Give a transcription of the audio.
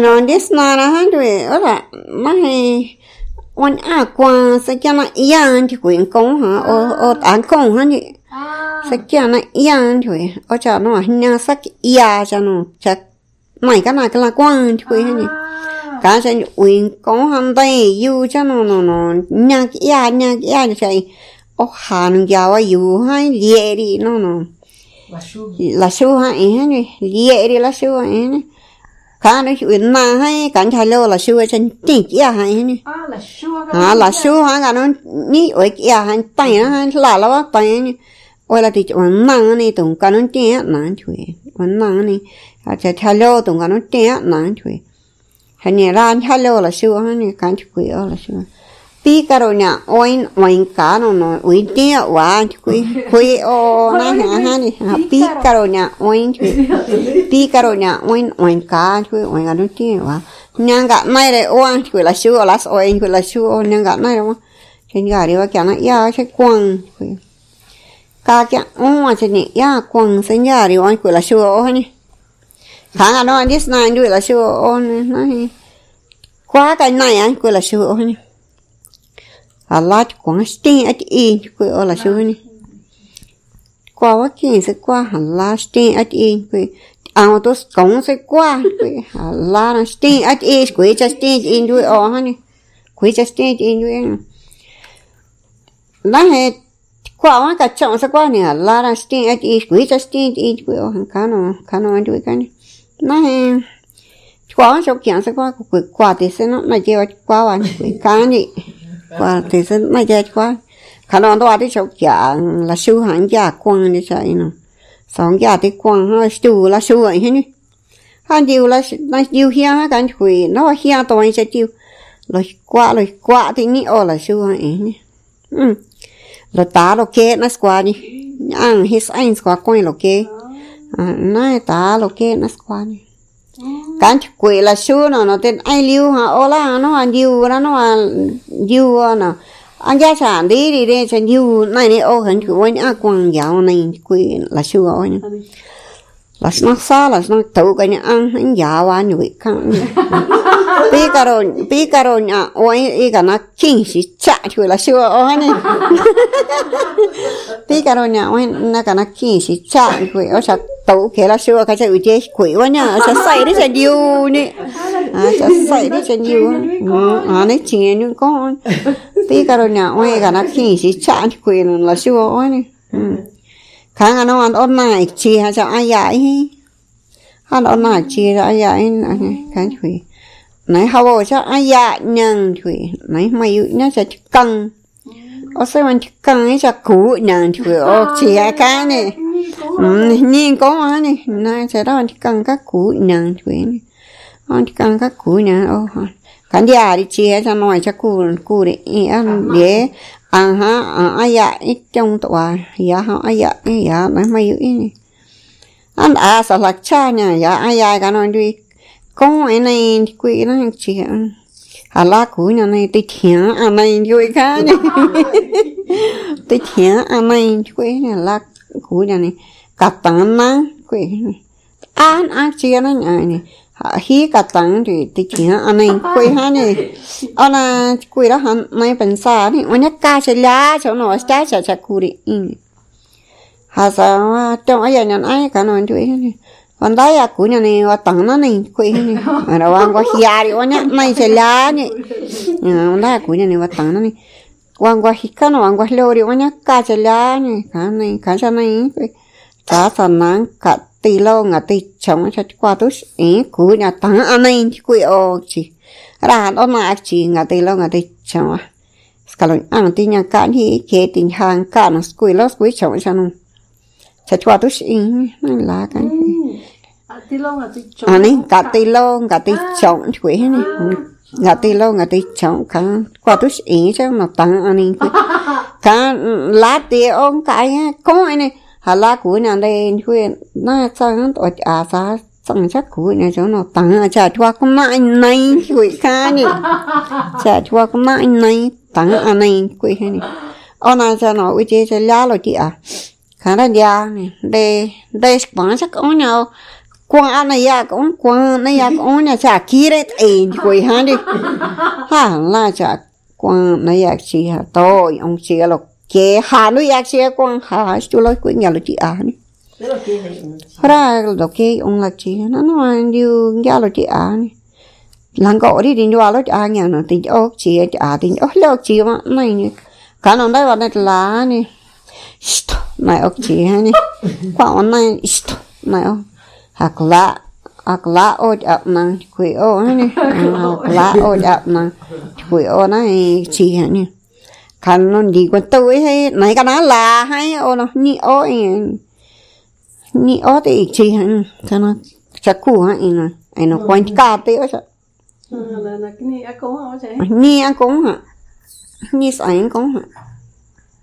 nó đi sna ra hết rồi ở là mà hay quan à quan sẽ cho nó yên thì quyền công hả? Ô ô tán công hả nhỉ? Cho nó yên thì ở cho nó nhà sắc yên cho nó chắc mày cái này cái là quan thì quyền hả nhỉ? Cả sẽ quyền công hả? Đây yêu cho nó nó nó nhà cái nhà cái nhà chạy ô hà nó giàu yêu hay liệt đi nó nó. Là su hả nhỉ? Liệt đi là su hả nhỉ khá nó chuyện mà hay cảnh thay lô là xưa chân tiền kia hay nè à là xưa hả cả nó ní ở kia hay tay nó hay là nó tay nè ôi là thì chuyện năng này tụng cả nó tiền nản chuyện chuyện năng này à chạy thay lô tụng cả nó tiền nản chuyện hay nè ra thay lô là xưa hả nè cảnh chuyện là xưa. pi caro nya oin oin ka no ui tia wa kui kui o na ha ha ni pi caro nya oin kui pi caro nya oin oin ka kui oin ga no tia wa nyang ga mai le o kui la shu la so oin kui la shu o nyang ga mai wa chen ga ri wa kya na ya che kwang kui ka kya o wa che ni ya kwang sen ya ri wa kui la shu o ni. Ka no dis na ndu la shu o na hi quá cái này anh cười là sửa thôi à lá quảng sting at in quê ở là số này qua quá kia sẽ qua hẳn lá sting at in quê à tôi cống sẽ qua quê à lá sting at in quê cho sting in đuôi ở hả nè quê cho sting in đuôi lá hệ qua quá cả trọng sẽ qua nè lá sting at in quê cho sting in quê ở hẳn cá nó cá nó đuôi cái này lá hệ qua số kiện sẽ qua quê qua thì sẽ nó này chơi qua vào cá này qua thì sẽ mai chơi qua khả năng đó đi chụp giả là siêu hàng giả quăng đi chạy nó sống giả thì quăng ha siêu là siêu vậy hết han nhiều là nó nhiều hiang ha cái quỷ nó hiang tôi sẽ chiêu rồi qua rồi qua thì nghĩ ô là siêu vậy ừ rồi tá lo kê nó qua đi ăn his anh qua quay lo kê à nãy tá lo kê nó qua đi cái quỷ là xưa nó nó tên ai liu hả? Ô la nó ăn liu nó nó ăn liu nó anh gia sản đi đi đi chân liu này này ô hình của anh à quăng giáo này quỷ là xưa ôi là nó xa là nó tự cái nhà ăn anh giáo anh vậy không bí caro bí caro nhà ôi ý cái nó kinh sĩ chả chửi là xưa ôi này. Bí caro nhà ôi nó cái nó kinh sĩ chả chửi ở sao tàu kia là xưa cái sự chế quỷ quá nhá sẽ xây đi sẽ nhiều nè à sẽ xây đi sẽ nhiều à đấy chỉ những con. Tí cái rồi nhà ôi cái nó khi chỉ chán quỷ là xưa ôi nè khá là nó ăn ôn này chỉ hay sao ai dạy hắn ôn này chỉ là ai dạy cái quỷ này hao sao ai dạy nhận quỷ này mày nó sẽ căng. Ở sao mình căng ấy sẽ cũ nhận quỷ ô chỉ cái này có mà nè nay sẽ đó anh cần các củ nhận chuyện anh cần các củ nhận ô cảnh già đi chia cho nói cho cụ cụ để ăn để ăn ha ai dạ ít trong tòa dạ họ ai dạ dạ mấy mấy dữ này. Anh à sao lạc cha nha dạ ai dạ cái nói đi. Con ấy này quỷ nó chỉ à lá củ nhà này tí thiện anh này vui khá nhỉ. tí thiện anh này quỷ này lá củ nhà này katana quỷ an an chia nó này hi katang thì thì chỉ anh này quỷ ha này anh ờ là quỷ đó hắn này bên xa này anh nhắc ca sẽ lá nó cha cha cha curi hà sao? Trong ấy nhà ai cả nó chuối à, này còn đấy à cú này và tặng nó này quỷ này mà đâu ăn có à đi. Anh nhắc này sẽ lá này còn đấy cú nhà này và tặng này. Quan qua hít cái nó quan qua lâu đi anh lá này này này ta sa nang ka ti lo nga ti chong cha kwa tu e ku nya ta anai ku o chi ra no na chi nga ti lo nga ti chong skalon ang ti nya ka ni ke ti hang ka no sku lo sku chong cha no cha kwa tu e na la ka ti lo nga ti chong ani ka ti lo nga ti chong ku he ni nga ti lo nga ti chong ka kwa tu e cha no ta ani ka la ti on ka ko ni hà la cú nhà đây khuyên. Na sang tổ à sa sang chắc cú nhà chỗ nó tăng chả chua có mãi này quỷ cá nhỉ chả chua có mãi này tăng anh này quỷ hay nhỉ ông nào cho nó quỷ chế cho lá rồi chị à khá là già nè. Đây đây bán chắc có nhau quang ăn này ya cũng quang này ya cũng nhà chả kia đấy ê quỳ ha đi. Ha là chả quang này ya chỉ ha to ông chỉ là kế hà nó ya chỉ quang hà chú lối quỳ nhà lo chị à đi ra lo kế ông là chị nó nó như nhà lo chị à đi lang gọi đi đi vào lo à nhà nó thì ốc chị à thì ốc lo chị mà này nhỉ cái nó đây vào đây là nè này ốc chị ha nè quang này này ốc hak la hak la oj ap na kui o ni hak la oj ap na kui o na chi ha ni kan non di quan tu hay này cái nó là hay. O nó ni o ni o thì chi ha cái nó chắc cú ha ina ai nó quan cả thế o là là cái này ăn cũng không chứ ni ăn cũng ha